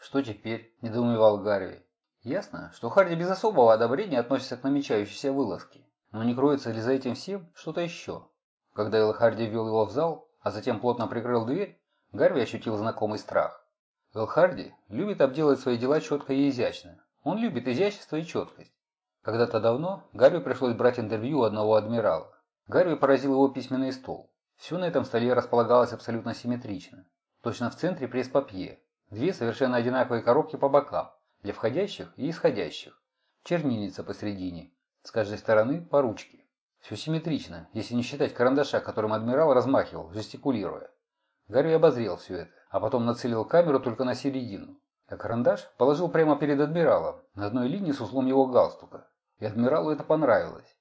«Что теперь?» – недоумевал Гарви. Ясно, что Харди без особого одобрения относится к намечающейся вылазке. Но не кроется ли за этим всем что-то еще? Когда Эл Харди ввел его в зал, а затем плотно прикрыл дверь, Гарви ощутил знакомый страх. Эл Харди любит обделать свои дела четко и изящно. Он любит изящество и четкость. Когда-то давно Гарви пришлось брать интервью у одного адмирала. Гарви поразил его письменный стол. Все на этом столе располагалось абсолютно симметрично. Точно в центре пресс-папье. Две совершенно одинаковые коробки по бокам, для входящих и исходящих. Чернильница посередине. С каждой стороны по ручке. Все симметрично, если не считать карандаша, которым адмирал размахивал, жестикулируя. Гарри обозрел все это, а потом нацелил камеру только на середину. А карандаш положил прямо перед адмиралом, на одной линии с узлом его галстука. И адмиралу это понравилось.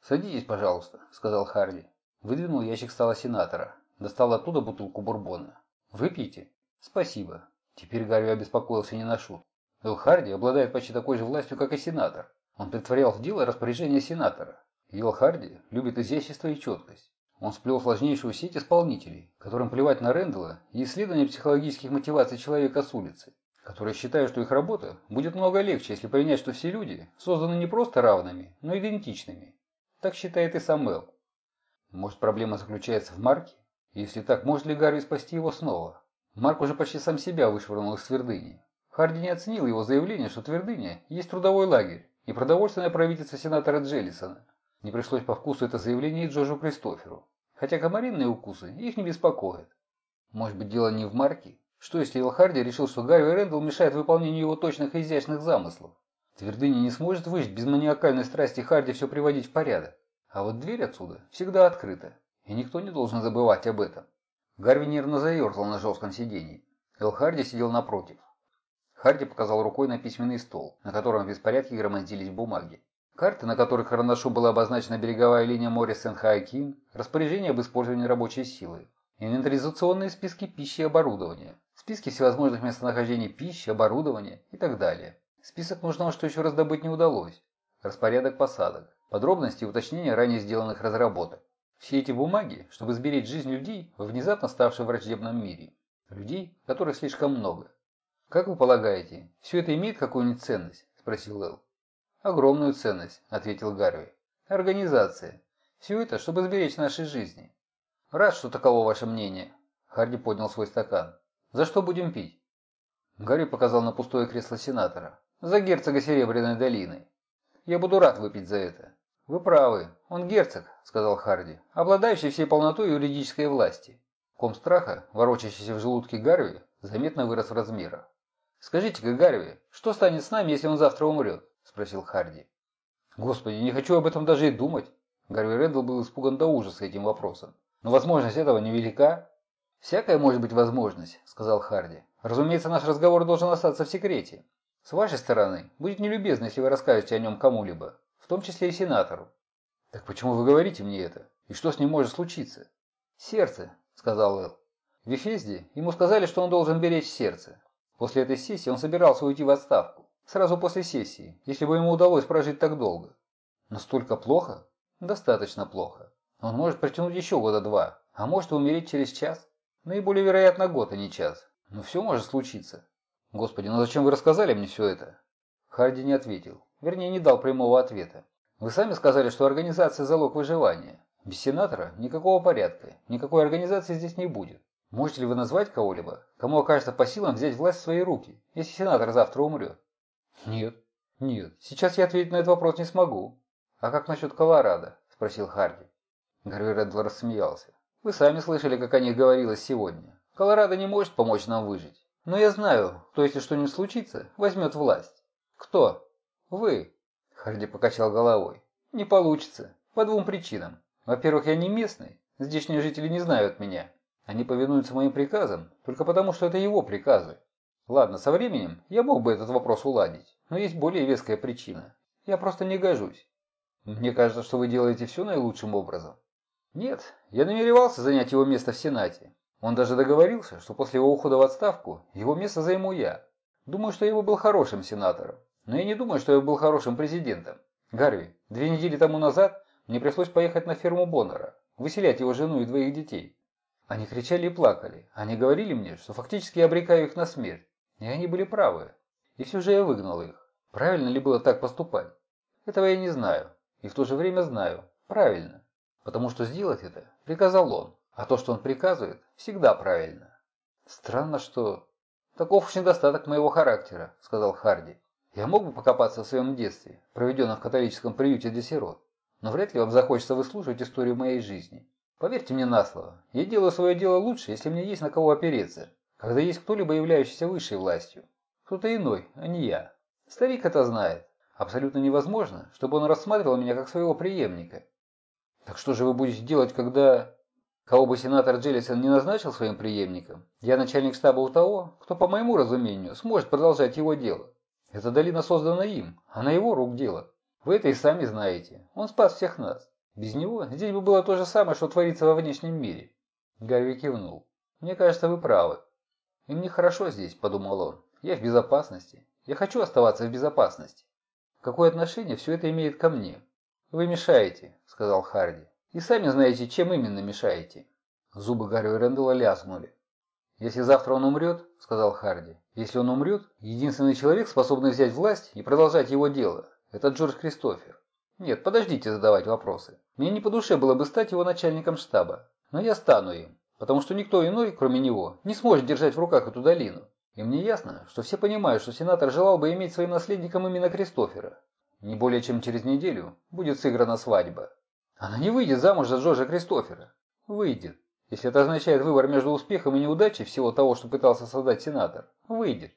«Садитесь, пожалуйста», — сказал Харди. Выдвинул ящик стола сенатора. Достал оттуда бутылку бурбона. «Выпейте?» «Спасибо». Теперь Гарри обеспокоился не на шут. Эл Харди обладает почти такой же властью, как и сенатор. Он притворял в дело распоряжение сенатора. Эл Харди любит изящество и четкость. Он сплел сложнейшую сеть исполнителей, которым плевать на Рэндалла и исследование психологических мотиваций человека с улицы, которые считают, что их работа будет много легче, если принять, что все люди созданы не просто равными, но идентичными. Так считает и Самел. Может, проблема заключается в Марке? Если так, может ли Гарри спасти его снова? Марк уже почти сам себя вышвырнул из твердыни. Харди не оценил его заявление, что твердыня есть трудовой лагерь и продовольственное правительство сенатора Джеллисона. Не пришлось по вкусу это заявление и Джорджу Кристоферу. Хотя комаринные укусы их не беспокоят. Может быть дело не в марке? Что если Элхарди решил, что Гарри Рэндалл мешает выполнению его точных и изящных замыслов? Твердыня не сможет выжить без маниакальной страсти Харди все приводить в порядок. А вот дверь отсюда всегда открыта, и никто не должен забывать об этом. Гарви нервно заерзал на жестком сиденье. Эл Харди сидел напротив. Харди показал рукой на письменный стол, на котором в беспорядке громоздились бумаги. Карты, на которых карандашу была обозначена береговая линия моря Сен-Хаакин, распоряжение об использовании рабочей силы, инвентаризационные списки пищи и оборудования, списки всевозможных местонахождений пищи, оборудования и так далее. Список нужного, что еще раздобыть не удалось, распорядок посадок, подробности и уточнения ранее сделанных разработок. Все эти бумаги, чтобы сберечь жизнь людей во внезапно ставшем враждебном мире. Людей, которых слишком много. «Как вы полагаете, все это имеет какую-нибудь ценность?» – спросил Эл. «Огромную ценность», – ответил Гарви. «Организация. Все это, чтобы сберечь наши жизни». «Рад, что таково ваше мнение». Харди поднял свой стакан. «За что будем пить?» Гарри показал на пустое кресло сенатора. «За герцога Серебряной долины. Я буду рад выпить за это». «Вы правы. Он герцог», – сказал Харди, – «обладающий всей полнотой юридической власти». Ком страха, ворочащийся в желудке Гарви, заметно вырос в размерах. «Скажите-ка, Гарви, что станет с нами, если он завтра умрет?» спросил Харди. «Господи, не хочу об этом даже и думать». Гарви Рэндалл был испуган до ужаса этим вопросом. «Но возможность этого невелика». «Всякая может быть возможность», – сказал Харди. «Разумеется, наш разговор должен остаться в секрете. С вашей стороны, будет нелюбезно, если вы расскажете о нем кому-либо, в том числе и сенатору». «Так почему вы говорите мне это? И что с ним может случиться?» «Сердце», – сказал Эл. В Вифезде ему сказали, что он должен беречь сердце. После этой сессии он собирался уйти в отставку. Сразу после сессии, если бы ему удалось прожить так долго. Настолько плохо? Достаточно плохо. Он может протянуть еще года два, а может умереть через час. Наиболее вероятно год, а не час. Но все может случиться. Господи, ну зачем вы рассказали мне все это? Харди не ответил. Вернее, не дал прямого ответа. Вы сами сказали, что организация – залог выживания. Без сенатора никакого порядка, никакой организации здесь не будет. Можете ли вы назвать кого-либо, кому окажется по силам взять власть в свои руки, если сенатор завтра умрет? «Нет, нет, сейчас я ответить на этот вопрос не смогу». «А как насчет Колорадо?» – спросил Харди. Гарви Реддл рассмеялся. «Вы сами слышали, как о них говорилось сегодня. Колорадо не может помочь нам выжить. Но я знаю, кто, если что-нибудь случится, возьмет власть». «Кто?» «Вы». Харди покачал головой. «Не получится. По двум причинам. Во-первых, я не местный. Здешние жители не знают меня. Они повинуются моим приказам только потому, что это его приказы. Ладно, со временем я мог бы этот вопрос уладить, но есть более веская причина. Я просто не гожусь. Мне кажется, что вы делаете все наилучшим образом. Нет, я намеревался занять его место в Сенате. Он даже договорился, что после его ухода в отставку его место займу я. Думаю, что я бы был хорошим сенатором, но я не думаю, что я был хорошим президентом. Гарви, две недели тому назад мне пришлось поехать на ферму Боннера, выселять его жену и двоих детей. Они кричали и плакали. Они говорили мне, что фактически я обрекаю их на смерть. И они были правы. И все же я выгнал их. Правильно ли было так поступать? Этого я не знаю. И в то же время знаю. Правильно. Потому что сделать это приказал он. А то, что он приказывает, всегда правильно. Странно, что... Таков уж недостаток моего характера, сказал Харди. Я мог бы покопаться в своем детстве, проведенном в католическом приюте для сирот. Но вряд ли вам захочется выслушивать историю моей жизни. Поверьте мне на слово, я делаю свое дело лучше, если мне есть на кого опереться, когда есть кто-либо, являющийся высшей властью. Кто-то иной, а не я. Старик это знает. Абсолютно невозможно, чтобы он рассматривал меня как своего преемника. Так что же вы будете делать, когда... Кого бы сенатор Джеллисон не назначил своим преемником, я начальник штаба у того, кто, по моему разумению, сможет продолжать его дело. Эта долина создана им, а на его рук дело. Вы это и сами знаете. Он спас всех нас. Без него здесь бы было то же самое, что творится во внешнем мире. Гарви кивнул. Мне кажется, вы правы. И мне хорошо здесь, подумал он. Я в безопасности. Я хочу оставаться в безопасности. Какое отношение все это имеет ко мне? Вы мешаете, сказал Харди. И сами знаете, чем именно мешаете. Зубы Гарри Рэндалла лязгнули. «Если завтра он умрет, — сказал Харди, — если он умрет, единственный человек, способный взять власть и продолжать его дело, это Джордж Кристофер. Нет, подождите задавать вопросы. Мне не по душе было бы стать его начальником штаба. Но я стану им, потому что никто иной, кроме него, не сможет держать в руках эту долину. И мне ясно, что все понимают, что сенатор желал бы иметь своим наследником именно Кристофера. Не более чем через неделю будет сыграна свадьба. Она не выйдет замуж за Джорджа Кристофера. Выйдет. Если это означает выбор между успехом и неудачей всего того, что пытался создать сенатор. Выйдет.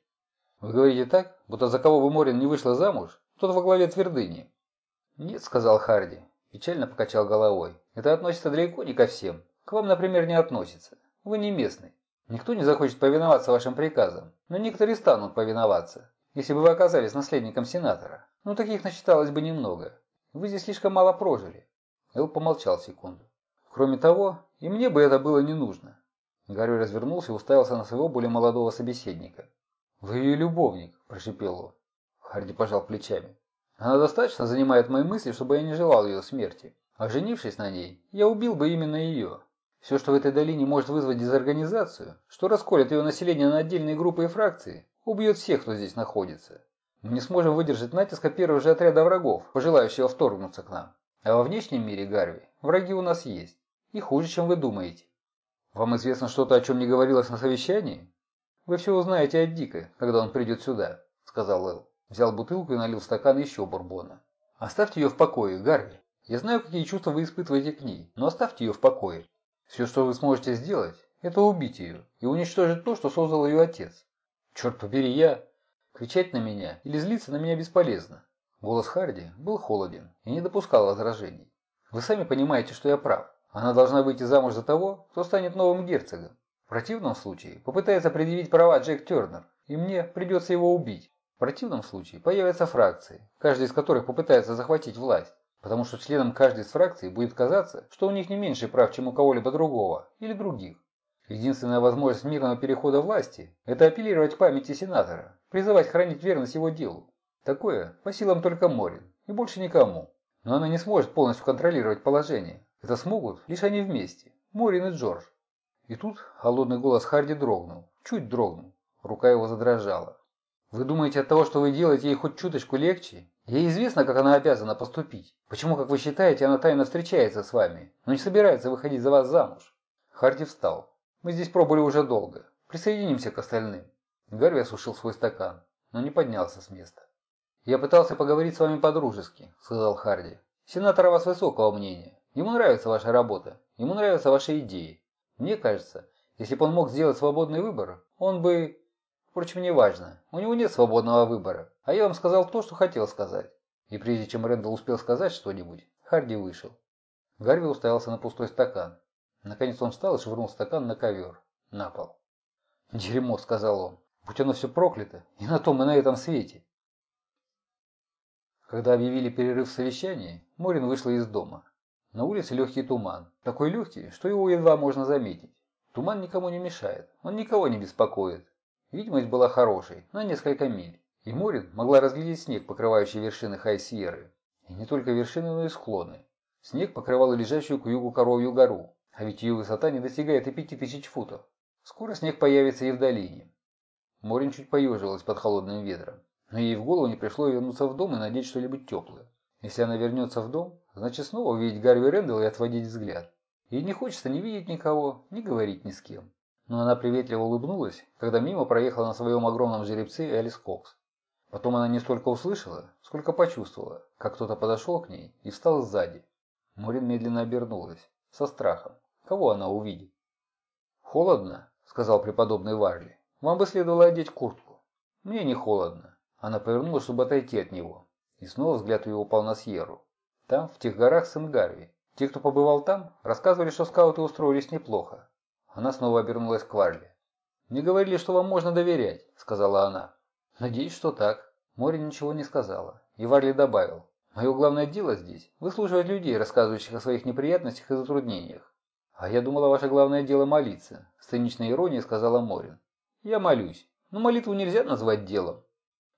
Вы говорите так, будто за кого бы Морин не вышла замуж, тот во главе твердыни. «Нет», — сказал Харди. Печально покачал головой. «Это относится далеко не ко всем. К вам, например, не относится. Вы не местный. Никто не захочет повиноваться вашим приказам, но некоторые станут повиноваться, если бы вы оказались наследником сенатора. Но таких насчиталось бы немного. Вы здесь слишком мало прожили». Эл помолчал секунду. «Кроме того, и мне бы это было не нужно». Гарри развернулся и уставился на своего более молодого собеседника. «Вы ее любовник», – прошипел он. Харди пожал плечами. Она достаточно занимает мои мысли, чтобы я не желал ее смерти. А женившись на ней, я убил бы именно ее. Все, что в этой долине может вызвать дезорганизацию, что расколет ее население на отдельные группы и фракции, убьет всех, кто здесь находится. Мы не сможем выдержать натиска первого же отряда врагов, пожелающего вторгнуться к нам. А во внешнем мире, Гарви, враги у нас есть. И хуже, чем вы думаете. Вам известно что-то, о чем не говорилось на совещании? Вы все узнаете от Дика, когда он придет сюда, сказал Эл. Взял бутылку и налил стакан еще бурбона. «Оставьте ее в покое, Гарви. Я знаю, какие чувства вы испытываете к ней, но оставьте ее в покое. Все, что вы сможете сделать, это убить ее и уничтожить то, что создал ее отец. Черт побери, я... Кричать на меня или злиться на меня бесполезно. Голос Харди был холоден и не допускал возражений. Вы сами понимаете, что я прав. Она должна выйти замуж за того, кто станет новым герцогом. В противном случае попытается предъявить права Джек Тернер, и мне придется его убить. В противном случае появятся фракции, каждая из которых попытается захватить власть, потому что членам каждой из фракций будет казаться, что у них не меньше прав, чем у кого-либо другого или других. Единственная возможность мирного перехода власти – это апеллировать к памяти сенатора, призывать хранить верность его делу. Такое по силам только Морин и больше никому. Но она не сможет полностью контролировать положение. Это смогут лишь они вместе, Морин и Джордж. И тут холодный голос Харди дрогнул, чуть дрогнул, рука его задрожала. Вы думаете, от того, что вы делаете ей хоть чуточку легче? Ей известно, как она обязана поступить. Почему, как вы считаете, она тайно встречается с вами, но не собирается выходить за вас замуж? Харди встал. Мы здесь пробыли уже долго. Присоединимся к остальным. Гарви осушил свой стакан, но не поднялся с места. «Я пытался поговорить с вами по-дружески», — сказал Харди. «Сенатор о вас высокого мнения. Ему нравится ваша работа, ему нравятся ваши идеи. Мне кажется, если бы он мог сделать свободный выбор, он бы Впрочем, не важно. У него нет свободного выбора. А я вам сказал то, что хотел сказать. И прежде чем Рэндалл успел сказать что-нибудь, Харди вышел. Гарви уставился на пустой стакан. Наконец он встал и швырнул стакан на ковер, на пол. «Дерьмо», — сказал он. «Будь оно все проклято, и на том, и на этом свете». Когда объявили перерыв в совещании, Морин вышла из дома. На улице легкий туман. Такой легкий, что его едва можно заметить. Туман никому не мешает, он никого не беспокоит. Видимость была хорошей, на несколько миль, и Морин могла разглядеть снег, покрывающий вершины Хай-Сьерры. И не только вершины, но и склоны. Снег покрывал лежащую к югу Коровью гору, а ведь ее высота не достигает и пяти тысяч футов. Скоро снег появится и в долине. Морин чуть поежилась под холодным ветром. Но ей в голову не пришло вернуться в дом и надеть что-нибудь теплое. Если она вернется в дом, значит снова увидеть Гарви Рэндалла и отводить взгляд. Ей не хочется ни видеть никого, ни говорить ни с кем. Но она приветливо улыбнулась, когда мимо проехала на своем огромном жеребце Элис Кокс. Потом она не столько услышала, сколько почувствовала, как кто-то подошел к ней и встал сзади. Морин медленно обернулась, со страхом. Кого она увидит? «Холодно», — сказал преподобный Варли. «Вам бы следовало одеть куртку». «Мне не холодно». Она повернулась, чтобы отойти от него. И снова взгляд ее упал на Сьерру. Там, в тех горах, сын Гарви. Те, кто побывал там, рассказывали, что скауты устроились неплохо. Она снова обернулась к Варли. «Не говорили, что вам можно доверять», — сказала она. «Надеюсь, что так». Море ничего не сказала. И Варли добавил. «Мое главное дело здесь – выслушивать людей, рассказывающих о своих неприятностях и затруднениях. А я думала, ваше главное дело молиться», – с циничной иронией сказала Морин. «Я молюсь, но молитву нельзя назвать делом».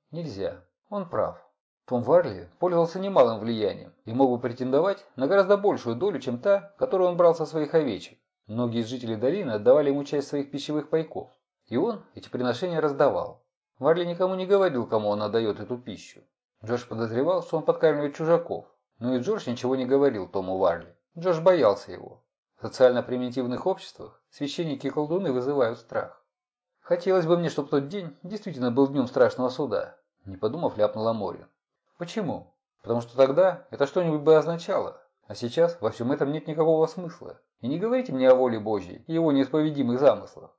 «Нельзя. Он прав. Том Варли пользовался немалым влиянием и мог бы претендовать на гораздо большую долю, чем та, которую он брал со своих овечек. Многие из жителей долины отдавали ему часть своих пищевых пайков, и он эти приношения раздавал. Варли никому не говорил, кому он отдает эту пищу. Джордж подозревал, что он подкармливает чужаков, но и Джордж ничего не говорил Тому Варли. Джордж боялся его. В социально-примитивных обществах священники и колдуны вызывают страх. Хотелось бы мне, чтобы тот день действительно был днем страшного суда, не подумав, ляпнула Морин. Почему? Потому что тогда это что-нибудь бы означало. А сейчас во всем этом нет никакого смысла. И не говорите мне о воле Божьей и его неисповедимых замыслах.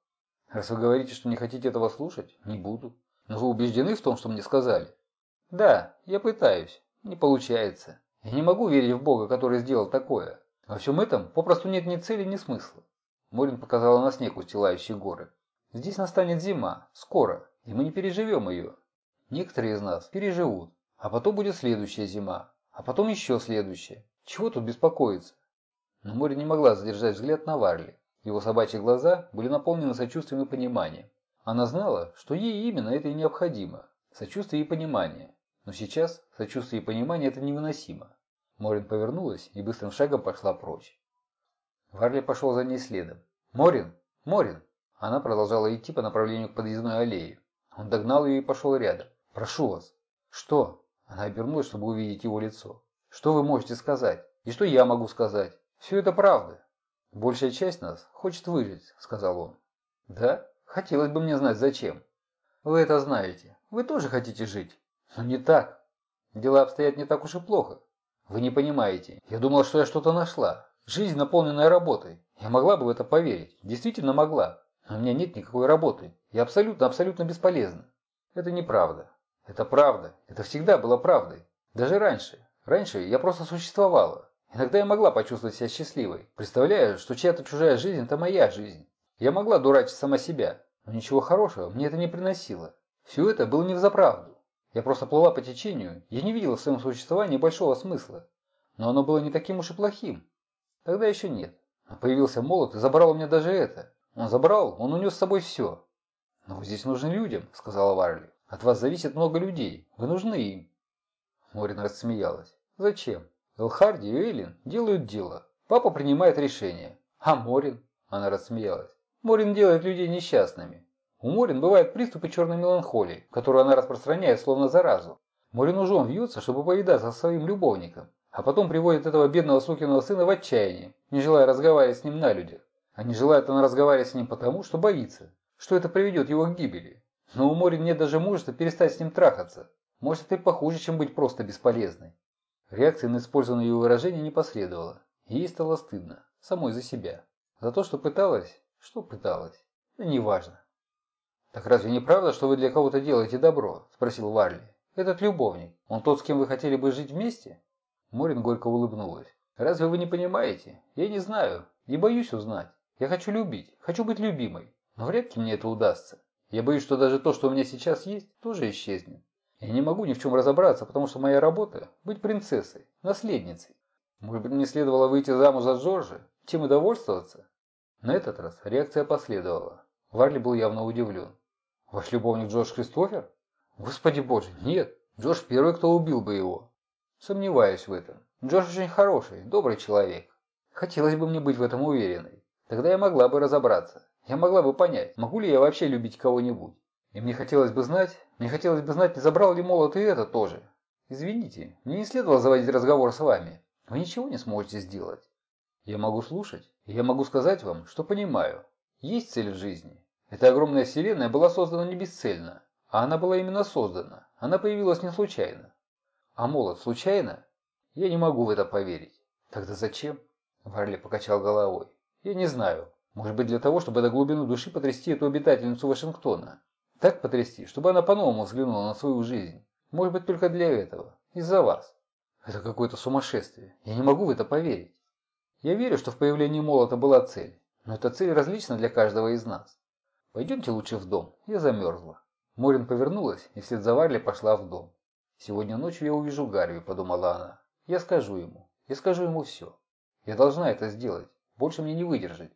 Раз вы говорите, что не хотите этого слушать, не буду. Но вы убеждены в том, что мне сказали? Да, я пытаюсь. Не получается. Я не могу верить в Бога, который сделал такое. Во всем этом попросту нет ни цели, ни смысла. Морин показала на снег, устилающий горы. Здесь настанет зима, скоро, и мы не переживем ее. Некоторые из нас переживут, а потом будет следующая зима, а потом еще следующая. Чего тут беспокоиться? Но море не могла задержать взгляд на Варли. Его собачьи глаза были наполнены сочувствием и пониманием. Она знала, что ей именно это и необходимо. Сочувствие и понимание. Но сейчас сочувствие и понимание это невыносимо. Морин повернулась и быстрым шагом пошла прочь. Варли пошел за ней следом. «Морин! Морин!» Она продолжала идти по направлению к подъездной аллее. Он догнал ее и пошел рядом. «Прошу вас!» «Что?» Она обернулась, чтобы увидеть его лицо. «Что вы можете сказать? И что я могу сказать? Все это правда. Большая часть нас хочет выжить», — сказал он. «Да? Хотелось бы мне знать, зачем». «Вы это знаете. Вы тоже хотите жить. Но не так. Дела обстоят не так уж и плохо. Вы не понимаете. Я думал, что я что-то нашла. Жизнь, наполненная работой. Я могла бы в это поверить. Действительно могла. Но у меня нет никакой работы. Я абсолютно-абсолютно бесполезна. Это неправда. Это правда. Это всегда было правдой. Даже раньше. Раньше я просто существовала. Иногда я могла почувствовать себя счастливой, представляя, что чья-то чужая жизнь – это моя жизнь. Я могла дурачить сама себя, но ничего хорошего мне это не приносило. Все это было не взаправду. Я просто плыла по течению, я не видела в своем существовании большого смысла. Но оно было не таким уж и плохим. Тогда еще нет. Но появился молот и забрал у меня даже это. Он забрал, он унес с собой все. «Но здесь нужны людям», – сказала Варли. От вас зависит много людей. Вы нужны им. Морин рассмеялась. Зачем? Элхарди и Эйлин делают дело. Папа принимает решение. А Морин? Она рассмеялась. Морин делает людей несчастными. У Морин бывают приступы черной меланхолии, которую она распространяет словно заразу. Морин ужом вьется, чтобы повидаться со своим любовником, а потом приводит этого бедного сукиного сына в отчаяние, не желая разговаривать с ним на людях. А не желает она разговаривать с ним потому, что боится, что это приведет его к гибели. Но у Мори нет даже мужества перестать с ним трахаться. Может, и похуже, чем быть просто бесполезной. Реакции на использованное ее выражение не последовало. Ей стало стыдно. Самой за себя. За то, что пыталась. Что пыталась? Да неважно. «Так разве не правда, что вы для кого-то делаете добро?» – спросил Варли. «Этот любовник, он тот, с кем вы хотели бы жить вместе?» Морин горько улыбнулась. «Разве вы не понимаете? Я не знаю. Не боюсь узнать. Я хочу любить. Хочу быть любимой. Но вряд ли мне это удастся. Я боюсь, что даже то, что у меня сейчас есть, тоже исчезнет. Я не могу ни в чем разобраться, потому что моя работа – быть принцессой, наследницей. Может быть, мне следовало выйти замуж за Джорджа, чем и довольствоваться? На этот раз реакция последовала. Варли был явно удивлен. «Ваш любовник Джордж Кристофер?» «Господи боже, нет! Джордж первый, кто убил бы его!» «Сомневаюсь в этом. Джордж очень хороший, добрый человек. Хотелось бы мне быть в этом уверенной. Тогда я могла бы разобраться. Я могла бы понять, могу ли я вообще любить кого-нибудь. И мне хотелось бы знать, мне хотелось бы знать, не забрал ли молот и это тоже. Извините, мне не следовало заводить разговор с вами. Вы ничего не сможете сделать. Я могу слушать, и я могу сказать вам, что понимаю. Есть цель в жизни. Эта огромная вселенная была создана не бесцельно, а она была именно создана. Она появилась не случайно. А молот случайно? Я не могу в это поверить. Тогда зачем? Варли покачал головой. Я не знаю. Может быть для того, чтобы до глубины души потрясти эту обитательницу Вашингтона. Так потрясти, чтобы она по-новому взглянула на свою жизнь. Может быть только для этого. Из-за вас. Это какое-то сумасшествие. Я не могу в это поверить. Я верю, что в появлении молота была цель. Но эта цель различна для каждого из нас. Пойдемте лучше в дом. Я замерзла. Морин повернулась и вслед за Варли пошла в дом. «Сегодня ночью я увижу Гарви», – подумала она. «Я скажу ему. Я скажу ему все. Я должна это сделать. Больше мне не выдержать.